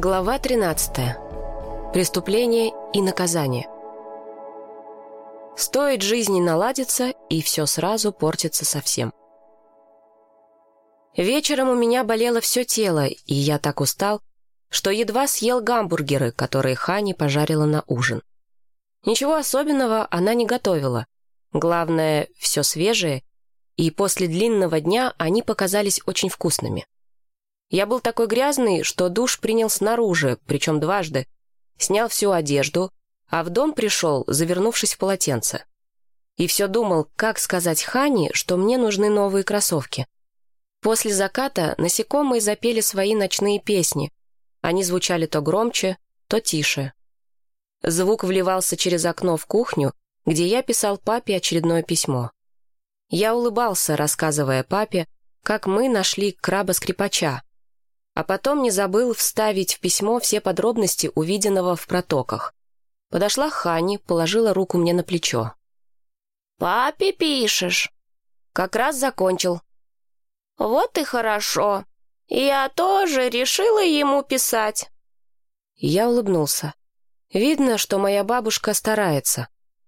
Глава 13. Преступление и наказание. Стоит жизни наладиться, и все сразу портится совсем. Вечером у меня болело все тело, и я так устал, что едва съел гамбургеры, которые Хани пожарила на ужин. Ничего особенного она не готовила. Главное, все свежее, и после длинного дня они показались очень вкусными. Я был такой грязный, что душ принял снаружи, причем дважды. Снял всю одежду, а в дом пришел, завернувшись в полотенце. И все думал, как сказать Хане, что мне нужны новые кроссовки. После заката насекомые запели свои ночные песни. Они звучали то громче, то тише. Звук вливался через окно в кухню, где я писал папе очередное письмо. Я улыбался, рассказывая папе, как мы нашли краба-скрипача, а потом не забыл вставить в письмо все подробности увиденного в протоках. Подошла Хани, положила руку мне на плечо. «Папе пишешь?» «Как раз закончил». «Вот и хорошо. Я тоже решила ему писать». Я улыбнулся. Видно, что моя бабушка старается.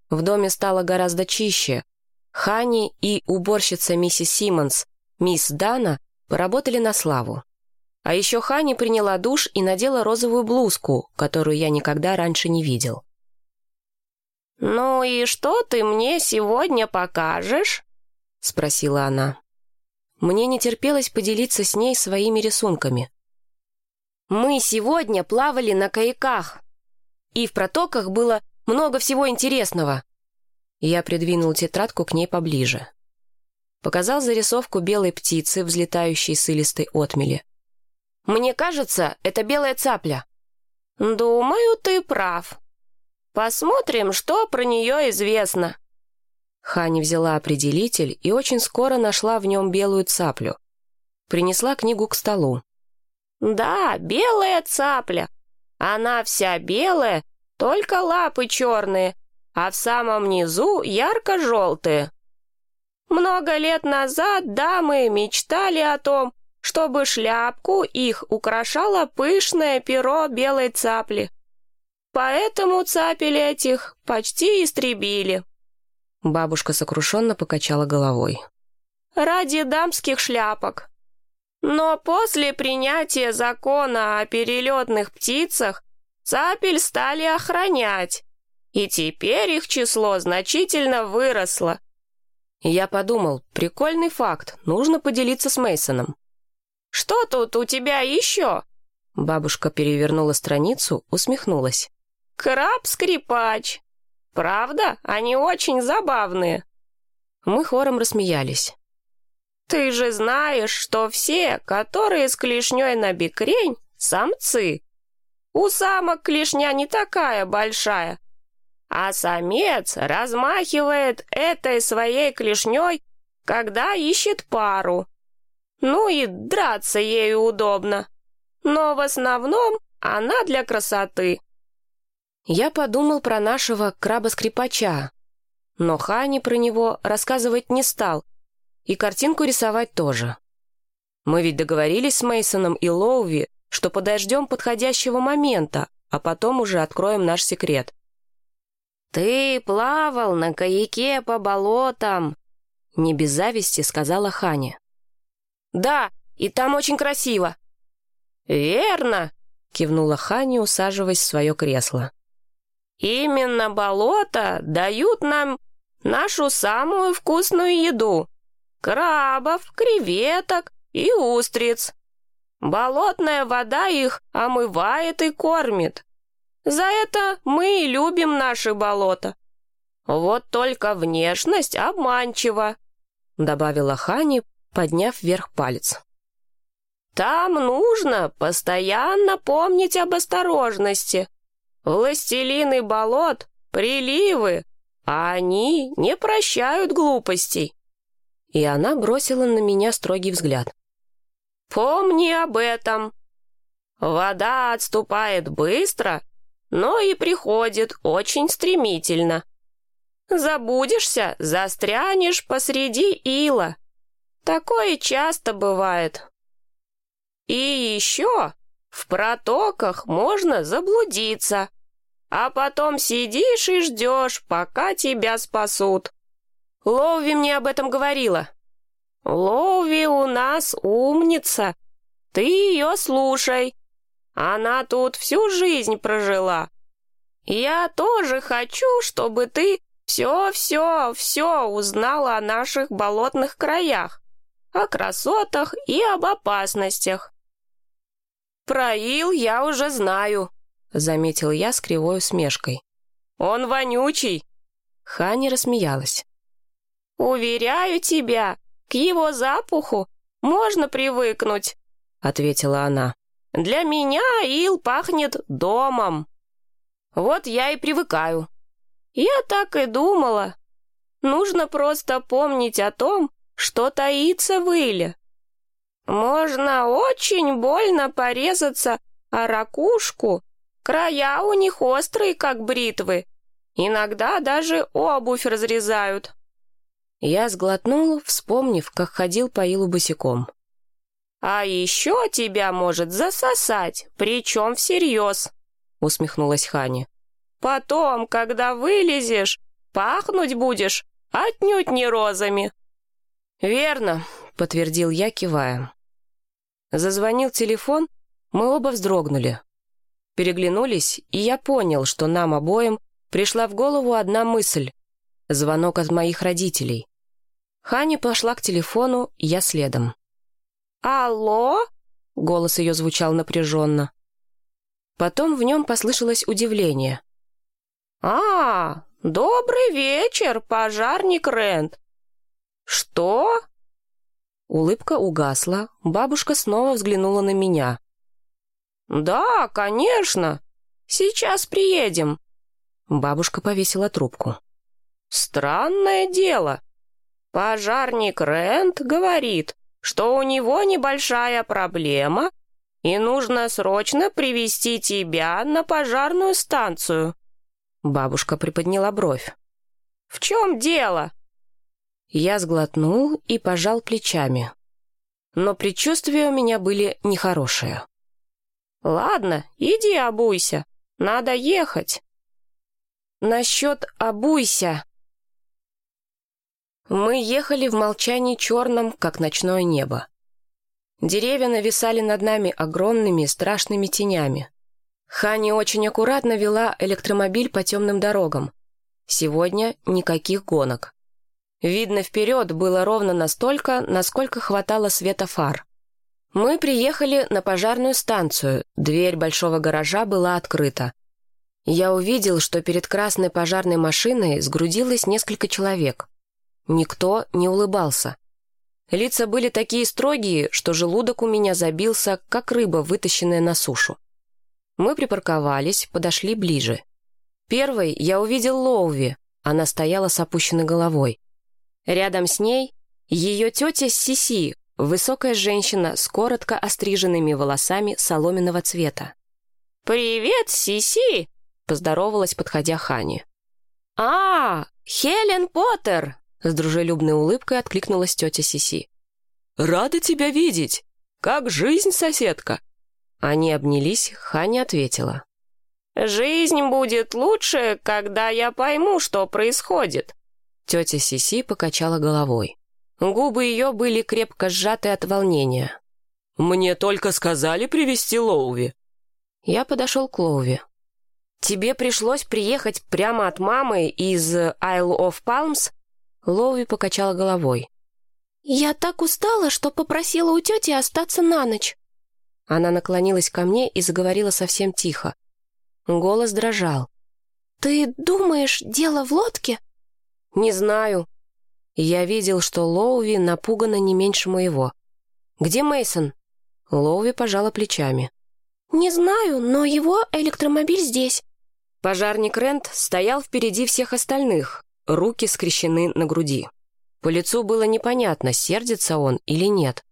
В доме стало гораздо чище. Хани и уборщица миссис Симмонс, мисс Дана, поработали на славу. А еще Хани приняла душ и надела розовую блузку, которую я никогда раньше не видел. «Ну и что ты мне сегодня покажешь?» — спросила она. Мне не терпелось поделиться с ней своими рисунками. «Мы сегодня плавали на каяках, и в протоках было много всего интересного». Я придвинул тетрадку к ней поближе. Показал зарисовку белой птицы, взлетающей с илистой отмели. Мне кажется, это белая цапля». «Думаю, ты прав. Посмотрим, что про нее известно». Хани взяла определитель и очень скоро нашла в нем белую цаплю. Принесла книгу к столу. «Да, белая цапля. Она вся белая, только лапы черные, а в самом низу ярко-желтые. Много лет назад дамы мечтали о том, чтобы шляпку их украшало пышное перо белой цапли. Поэтому цапель этих почти истребили. Бабушка сокрушенно покачала головой. Ради дамских шляпок. Но после принятия закона о перелетных птицах цапель стали охранять, и теперь их число значительно выросло. Я подумал, прикольный факт, нужно поделиться с Мейсоном. Что тут у тебя еще?» Бабушка перевернула страницу, усмехнулась. «Краб-скрипач. Правда, они очень забавные». Мы хором рассмеялись. «Ты же знаешь, что все, которые с клешней на бекрень, самцы. У самок клешня не такая большая, а самец размахивает этой своей клешней, когда ищет пару. Ну и драться ею удобно. Но в основном она для красоты. Я подумал про нашего краба-скрипача, но Хани про него рассказывать не стал, и картинку рисовать тоже. Мы ведь договорились с Мейсоном и Лоуви, что подождем подходящего момента, а потом уже откроем наш секрет. «Ты плавал на каяке по болотам», — не без зависти сказала Ханя. «Да, и там очень красиво». «Верно», — кивнула Хани, усаживаясь в свое кресло. «Именно болота дают нам нашу самую вкусную еду. Крабов, креветок и устриц. Болотная вода их омывает и кормит. За это мы и любим наши болота. Вот только внешность обманчива», — добавила Хани, подняв вверх палец. «Там нужно постоянно помнить об осторожности. Властелины болот — приливы, а они не прощают глупостей». И она бросила на меня строгий взгляд. «Помни об этом. Вода отступает быстро, но и приходит очень стремительно. Забудешься, застрянешь посреди ила. Такое часто бывает. И еще В протоках можно заблудиться, а потом сидишь и ждешь, пока тебя спасут. Лоуви мне об этом говорила. Лоуви у нас умница. Ты ее слушай. Она тут всю жизнь прожила. Я тоже хочу, чтобы ты все-все, все узнала о наших болотных краях, о красотах и об опасностях. Про ил я уже знаю, заметил я с кривой усмешкой. Он вонючий. Хани рассмеялась. «Уверяю тебя, к его запаху можно привыкнуть», — ответила она. «Для меня ил пахнет домом». «Вот я и привыкаю». «Я так и думала. Нужно просто помнить о том, что таится в иле. Можно очень больно порезаться о ракушку, края у них острые, как бритвы. Иногда даже обувь разрезают». Я сглотнул, вспомнив, как ходил по илу босиком. «А еще тебя может засосать, причем всерьез», — усмехнулась Хани. «Потом, когда вылезешь, пахнуть будешь отнюдь не розами». «Верно», — подтвердил я, кивая. Зазвонил телефон, мы оба вздрогнули. Переглянулись, и я понял, что нам обоим пришла в голову одна мысль — звонок от моих родителей. Хани пошла к телефону, я следом. «Алло?» — голос ее звучал напряженно. Потом в нем послышалось удивление. «А, добрый вечер, пожарник Рент!» «Что?» Улыбка угасла, бабушка снова взглянула на меня. «Да, конечно. Сейчас приедем». Бабушка повесила трубку. «Странное дело. Пожарник Рент говорит, что у него небольшая проблема, и нужно срочно привести тебя на пожарную станцию». Бабушка приподняла бровь. «В чем дело?» Я сглотнул и пожал плечами. Но предчувствия у меня были нехорошие. «Ладно, иди обуйся. Надо ехать». «Насчет обуйся», мы ехали в молчании черном, как ночное небо. Деревья нависали над нами огромными страшными тенями. Хани очень аккуратно вела электромобиль по темным дорогам. Сегодня никаких гонок. Видно вперед было ровно настолько, насколько хватало света фар. Мы приехали на пожарную станцию, дверь большого гаража была открыта. Я увидел, что перед красной пожарной машиной сгрудилось несколько человек. Никто не улыбался. Лица были такие строгие, что желудок у меня забился, как рыба, вытащенная на сушу. Мы припарковались, подошли ближе. Первой я увидел Лоуви, она стояла с опущенной головой. Рядом с ней ее тетя Сиси, высокая женщина с коротко остриженными волосами соломенного цвета. «Привет, Сиси!» — поздоровалась, подходя Хани. «А, Хелен Поттер!» С дружелюбной улыбкой откликнулась тетя Сиси. «Рада тебя видеть! Как жизнь, соседка?» Они обнялись, Хани ответила. «Жизнь будет лучше, когда я пойму, что происходит». Тетя Сиси покачала головой. Губы ее были крепко сжаты от волнения. «Мне только сказали привести Лоуви». Я подошел к Лоуви. «Тебе пришлось приехать прямо от мамы из Isle of Palms Лоуи покачала головой. «Я так устала, что попросила у тети остаться на ночь». Она наклонилась ко мне и заговорила совсем тихо. Голос дрожал. «Ты думаешь, дело в лодке?» «Не знаю». Я видел, что Лоуви напугана не меньше моего. «Где Мейсон? Лоуви пожала плечами. «Не знаю, но его электромобиль здесь». Пожарник Рент стоял впереди всех остальных, руки скрещены на груди. По лицу было непонятно, сердится он или нет.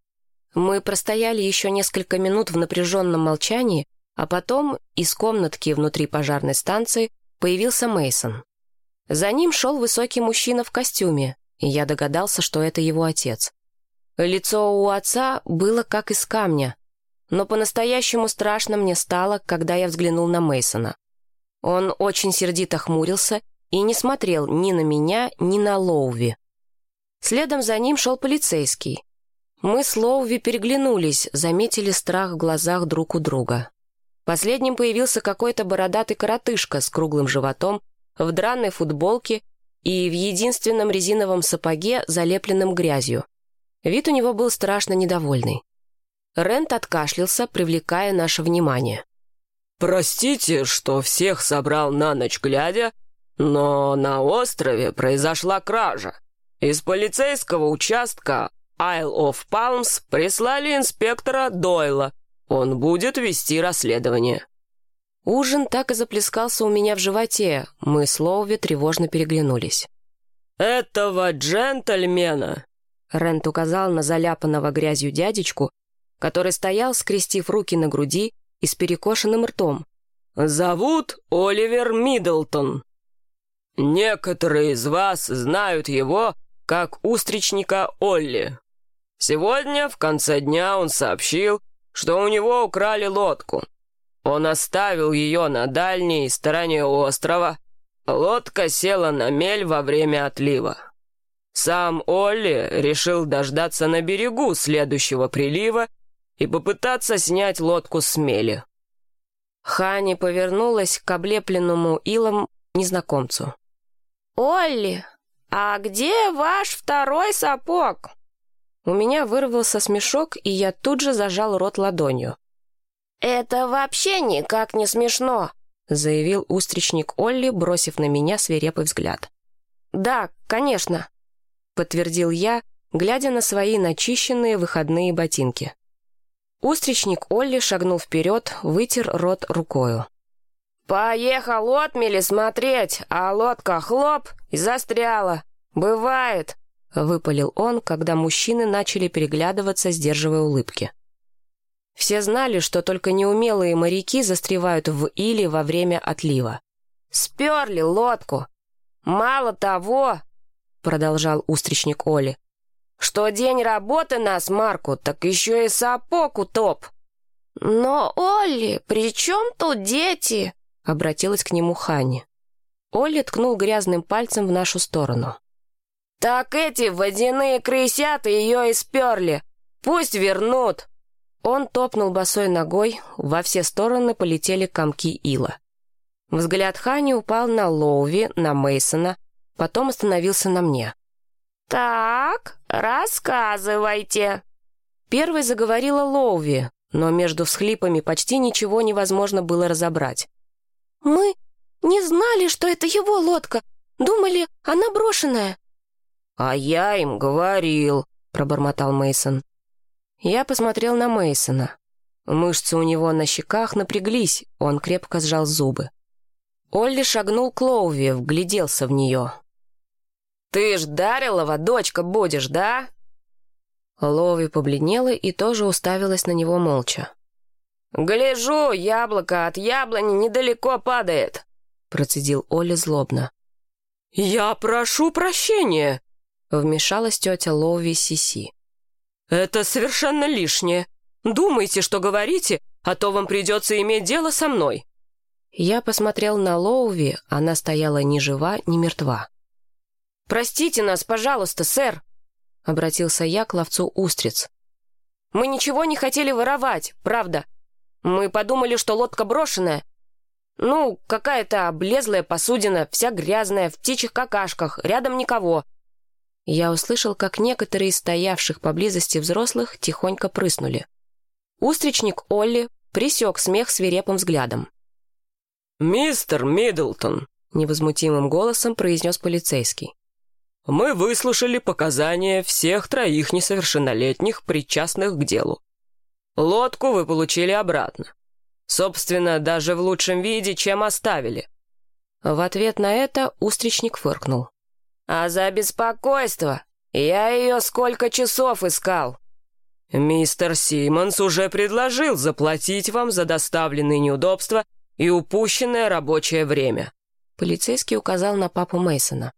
Мы простояли еще несколько минут в напряженном молчании, а потом из комнатки внутри пожарной станции появился Мейсон. За ним шел высокий мужчина в костюме, и я догадался, что это его отец. Лицо у отца было как из камня. Но по-настоящему страшно мне стало, когда я взглянул на Мейсона. Он очень сердито хмурился и не смотрел ни на меня, ни на Лоуви. Следом за ним шел полицейский. Мы с Лоуви переглянулись, заметили страх в глазах друг у друга. Последним появился какой-то бородатый коротышка с круглым животом, в драной футболке и в единственном резиновом сапоге, залепленном грязью. Вид у него был страшно недовольный. Рент откашлялся, привлекая наше внимание. «Простите, что всех собрал на ночь глядя, но на острове произошла кража. Из полицейского участка Isle of Palms прислали инспектора Дойла. Он будет вести расследование». Ужин так и заплескался у меня в животе. Мы с Лоуви тревожно переглянулись. «Этого джентльмена!» Рент указал на заляпанного грязью дядечку, который стоял, скрестив руки на груди и с перекошенным ртом. «Зовут Оливер Миддлтон. Некоторые из вас знают его как устричника Олли. Сегодня в конце дня он сообщил, что у него украли лодку. Он оставил ее на дальней стороне острова. Лодка села на мель во время отлива. Сам Олли решил дождаться на берегу следующего прилива и попытаться снять лодку с мели. Хани повернулась к облепленному илом незнакомцу. «Олли, а где ваш второй сапог?» У меня вырвался смешок, и я тут же зажал рот ладонью. «Это вообще никак не смешно», — заявил устричник Олли, бросив на меня свирепый взгляд. «Да, конечно», — подтвердил я, глядя на свои начищенные выходные ботинки. Устричник Олли шагнул вперед, вытер рот рукою. «Поехал отмели смотреть, а лодка хлоп и застряла. Бывает», — выпалил он, когда мужчины начали переглядываться, сдерживая улыбки. Все знали, что только неумелые моряки застревают в иле во время отлива. «Сперли лодку! Мало того, — продолжал устричник Оли, что день работы на смарку, так еще и сапог утоп. «Но, Олли, при чем тут дети?» — обратилась к нему Ханни. Олли ткнул грязным пальцем в нашу сторону. «Так эти водяные крысята ее и сперли. Пусть вернут!» Он топнул босой ногой, во все стороны полетели комки ила. Взгляд Хани упал на Лоуви, на Мейсона, потом остановился на мне. «Так, рассказывайте». Первой заговорила Лоуви, но между всхлипами почти ничего невозможно было разобрать. «Мы не знали, что это его лодка. Думали, она брошенная». «А я им говорил», — пробормотал Мейсон. Я посмотрел на Мейсона. Мышцы у него на щеках напряглись, он крепко сжал зубы. Олли шагнул к Лоуви, вгляделся в нее. «Ты ж Дарилова дочка будешь, да?» Лови побледнела и тоже уставилась на него молча. «Гляжу, яблоко от яблони недалеко падает», — процедил Оля злобно. «Я прошу прощения», — вмешалась тетя Лови Сиси. «Это совершенно лишнее. Думайте, что говорите, а то вам придется иметь дело со мной». Я посмотрел на Лоуви, она стояла ни жива, ни мертва. «Простите нас, пожалуйста, сэр», — обратился я к ловцу устриц. «Мы ничего не хотели воровать, правда. Мы подумали, что лодка брошенная. Ну, какая-то облезлая посудина, вся грязная, в птичьих какашках, рядом никого». Я услышал, как некоторые из стоявших поблизости взрослых тихонько прыснули. Устричник Олли присек смех свирепым взглядом. «Мистер Миддлтон», — невозмутимым голосом произнес полицейский. Мы выслушали показания всех троих несовершеннолетних, причастных к делу. Лодку вы получили обратно. Собственно, даже в лучшем виде, чем оставили. В ответ на это устричник фыркнул. «А за беспокойство? Я ее сколько часов искал!» «Мистер Симмонс уже предложил заплатить вам за доставленные неудобства и упущенное рабочее время». Полицейский указал на папу Мейсона.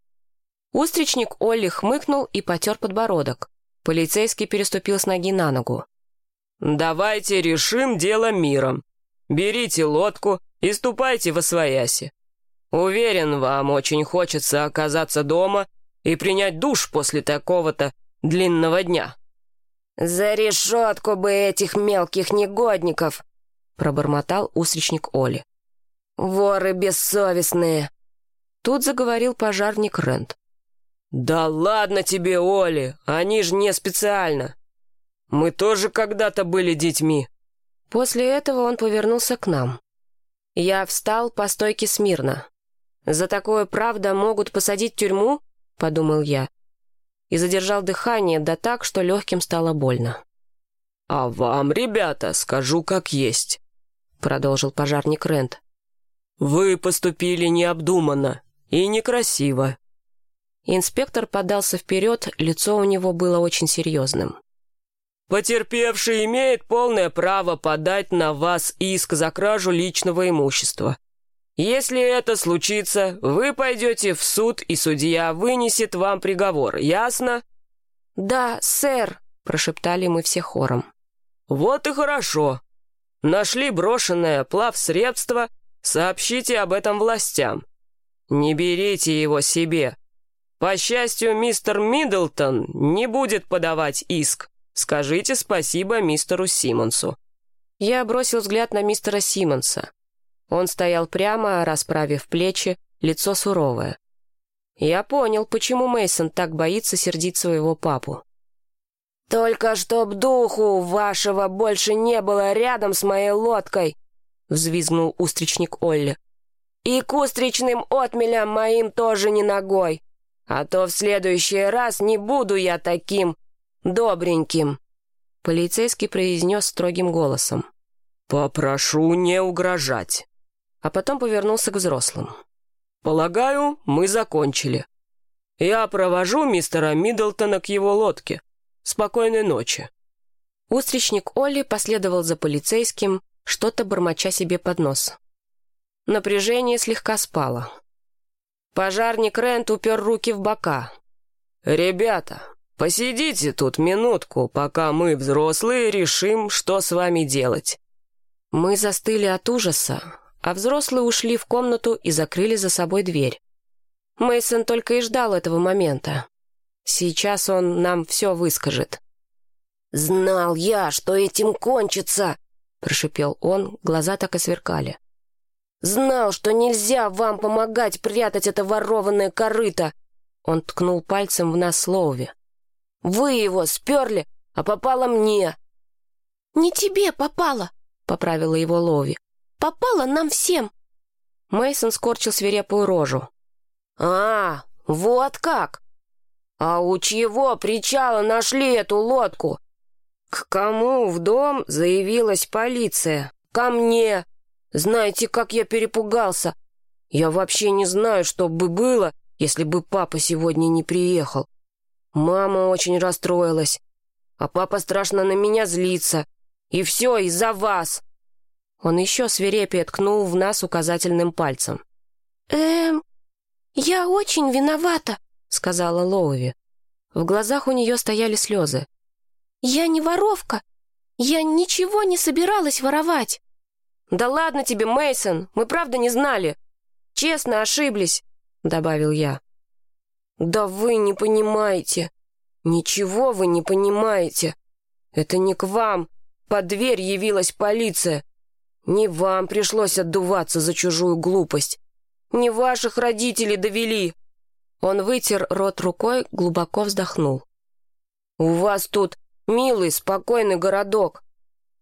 Устричник Олли хмыкнул и потер подбородок. Полицейский переступил с ноги на ногу. Давайте решим дело миром. Берите лодку и ступайте во свояси. Уверен, вам очень хочется оказаться дома и принять душ после такого-то длинного дня». «За решетку бы этих мелких негодников!» пробормотал устричник Оли. «Воры бессовестные!» Тут заговорил пожарник Рент. «Да ладно тебе, Оли, они же не специально. Мы тоже когда-то были детьми». После этого он повернулся к нам. Я встал по стойке смирно. «За такое, правда, могут посадить в тюрьму?» — подумал я. И задержал дыхание, да так, что легким стало больно. «А вам, ребята, скажу как есть продолжил пожарник Рент. «Вы поступили необдуманно и некрасиво». Инспектор подался вперед, лицо у него было очень серьезным. «Потерпевший имеет полное право подать на вас иск за кражу личного имущества. Если это случится, вы пойдете в суд, и судья вынесет вам приговор, ясно?» «Да, сэр», — прошептали мы все хором. «Вот и хорошо. Нашли брошенное плавсредство, сообщите об этом властям. Не берите его себе. По счастью, мистер Миддлтон не будет подавать иск. Скажите спасибо мистеру Симмонсу». Я бросил взгляд на мистера Симмонса. Он стоял прямо, расправив плечи, лицо суровое. Я понял, почему Мейсон так боится сердить своего папу. «Только чтоб духу вашего больше не было рядом с моей лодкой!» — взвизгнул устричник Олли. «И к устричным отмелям моим тоже не ногой, а то в следующий раз не буду я таким добреньким!» Полицейский произнес строгим голосом. «Попрошу не угрожать!» А потом повернулся к взрослым. «Полагаю, мы закончили. Я провожу мистера Миддлтона к его лодке. Спокойной ночи». Устричник Олли последовал за полицейским, что-то бормоча себе под нос. Напряжение слегка спало. Пожарник Рент упер руки в бока. «Ребята, посидите тут минутку, пока мы, взрослые, решим, что с вами делать». Мы застыли от ужаса, а взрослые ушли в комнату и закрыли за собой дверь. Мейсон только и ждал этого момента. Сейчас он нам все выскажет». «Знал я, что этим кончится!» — прошипел он, глаза так и сверкали. «Знал, что нельзя вам помогать прятать это ворованное корыто!» Он ткнул пальцем в нас Слоуви. «Вы его сперли, а попало мне!» «Не тебе попало!» — поправила его Лови. «Попало нам всем!» Мейсон скорчил свирепую рожу. «А, вот как!» «А у чьего причала нашли эту лодку?» «К кому в дом заявилась полиция?» «Ко мне! Знаете, как я перепугался? Я вообще не знаю, что бы было, если бы папа сегодня не приехал. Мама очень расстроилась, а папа страшно на меня злится. И все из-за вас!» Он еще свирепее ткнул в нас указательным пальцем. «Эм, я очень виновата», сказала Лоуви. В глазах у нее стояли слезы. «Я не воровка. Я ничего не собиралась воровать». «Да ладно тебе, Мейсон, мы правда не знали. Честно ошиблись», — добавил я. «Да вы не понимаете. Ничего вы не понимаете. Это не к вам. Под дверь явилась полиция. Не вам пришлось отдуваться за чужую глупость. Не ваших родителей довели. Он вытер рот рукой, глубоко вздохнул. «У вас тут милый, спокойный городок.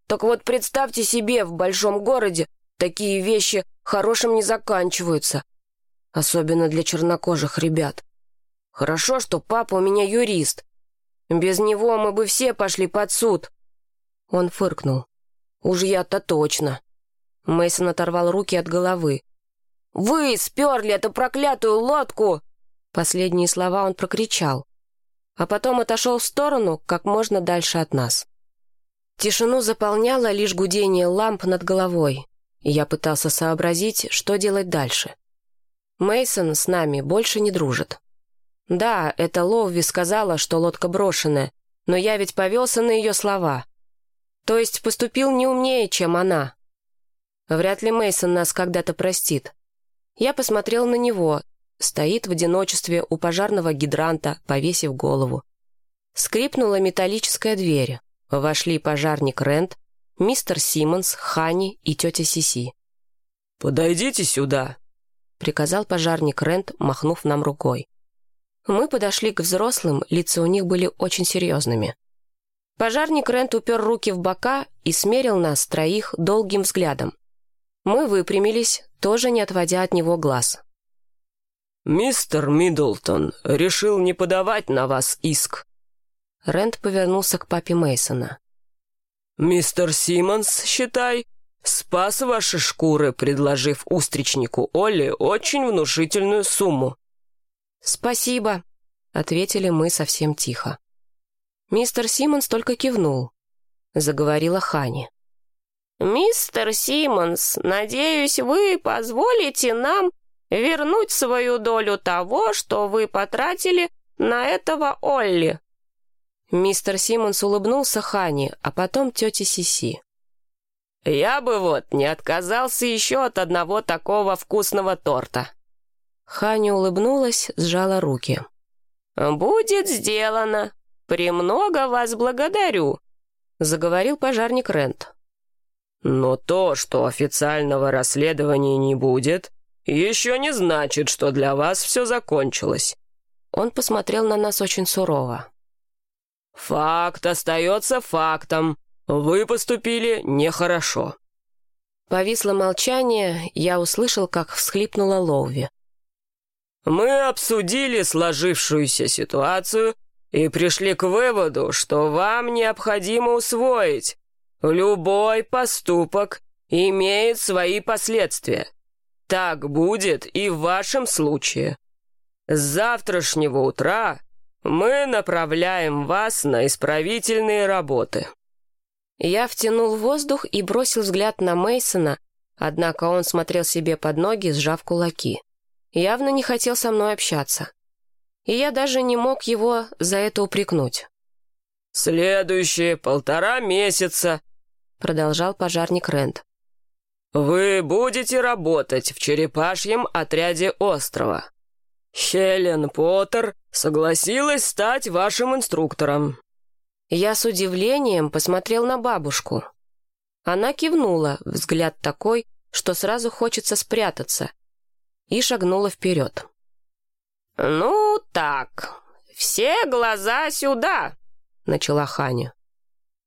Так вот представьте себе, в большом городе такие вещи хорошим не заканчиваются. Особенно для чернокожих ребят. Хорошо, что папа у меня юрист. Без него мы бы все пошли под суд». Он фыркнул. «Уж я-то точно». Мейсон оторвал руки от головы. «Вы сперли эту проклятую лодку!» Последние слова он прокричал, а потом отошел в сторону, как можно дальше от нас. Тишину заполняло лишь гудение ламп над головой, и я пытался сообразить, что делать дальше. Мейсон с нами больше не дружит. Да, это Ловви сказала, что лодка брошенная, но я ведь повелся на ее слова. То есть поступил не умнее, чем она. Вряд ли Мейсон нас когда-то простит. Я посмотрел на него, стоит в одиночестве у пожарного гидранта, повесив голову. Скрипнула металлическая дверь. Вошли пожарник Рент, мистер Симмонс, Хани и тетя Сиси. «Подойдите сюда», — приказал пожарник Рент, махнув нам рукой. Мы подошли к взрослым, лица у них были очень серьезными. Пожарник Рент упер руки в бока и смерил нас троих долгим взглядом. Мы выпрямились, тоже не отводя от него глаз. «Мистер Миддлтон решил не подавать на вас иск». Рент повернулся к папе Мейсона. «Мистер Симмонс, считай, спас ваши шкуры, предложив устричнику Олли очень внушительную сумму». «Спасибо», — ответили мы совсем тихо. Мистер Симмонс только кивнул. Заговорила Хани. «Мистер Симмонс, надеюсь, вы позволите нам вернуть свою долю того, что вы потратили на этого Олли». Мистер Симмонс улыбнулся Хани, а потом тете Сиси. «Я бы вот не отказался еще от одного такого вкусного торта». Ханя улыбнулась, сжала руки. «Будет сделано. Премного вас благодарю», — заговорил пожарник Рент. «Но то, что официального расследования не будет, еще не значит, что для вас все закончилось». Он посмотрел на нас очень сурово. «Факт остается фактом. Вы поступили нехорошо». Повисло молчание, я услышал, как всхлипнула Лоуви. Мы обсудили сложившуюся ситуацию и пришли к выводу, что вам необходимо усвоить. Любой поступок имеет свои последствия. Так будет и в вашем случае. С завтрашнего утра мы направляем вас на исправительные работы». Я втянул воздух и бросил взгляд на Мейсона, однако он смотрел себе под ноги, сжав кулаки явно не хотел со мной общаться. И я даже не мог его за это упрекнуть. «Следующие полтора месяца», — продолжал пожарник Рент. «Вы будете работать в черепашьем отряде острова. Хелен Поттер согласилась стать вашим инструктором». Я с удивлением посмотрел на бабушку. Она кивнула, взгляд такой, что сразу хочется спрятаться, и шагнула вперед. «Ну так, все глаза сюда!» — начала Ханя.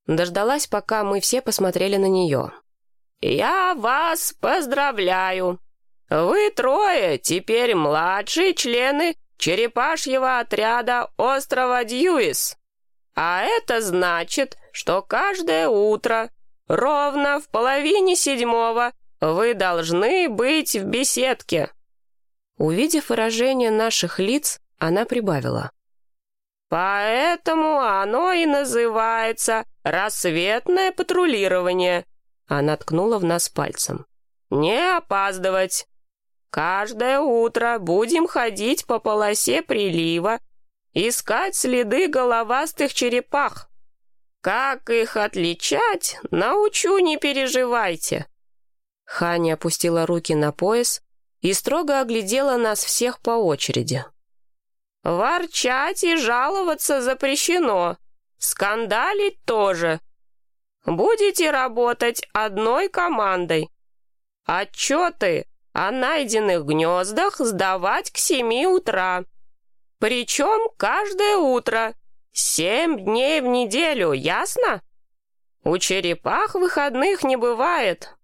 Дождалась, пока мы все посмотрели на нее. «Я вас поздравляю! Вы трое теперь младшие члены черепашьего отряда острова Дьюис. А это значит, что каждое утро, ровно в половине седьмого, вы должны быть в беседке. Увидев выражение наших лиц, она прибавила. «Поэтому оно и называется рассветное патрулирование». Она ткнула в нас пальцем. «Не опаздывать. Каждое утро будем ходить по полосе прилива, искать следы головастых черепах. Как их отличать, научу, не переживайте». Ханя опустила руки на пояс, и строго оглядела нас всех по очереди. «Ворчать и жаловаться запрещено. Скандалить тоже. Будете работать одной командой. Отчеты о найденных гнездах сдавать к семи утра. Причем каждое утро. Семь дней в неделю, ясно? У черепах выходных не бывает».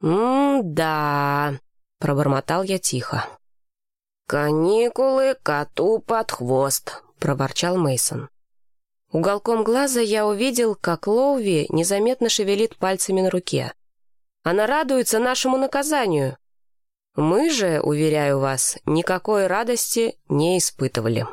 «М-да», — пробормотал я тихо. «Каникулы коту под хвост», — проворчал Мейсон. Уголком глаза я увидел, как Лоуви незаметно шевелит пальцами на руке. Она радуется нашему наказанию. Мы же, уверяю вас, никакой радости не испытывали.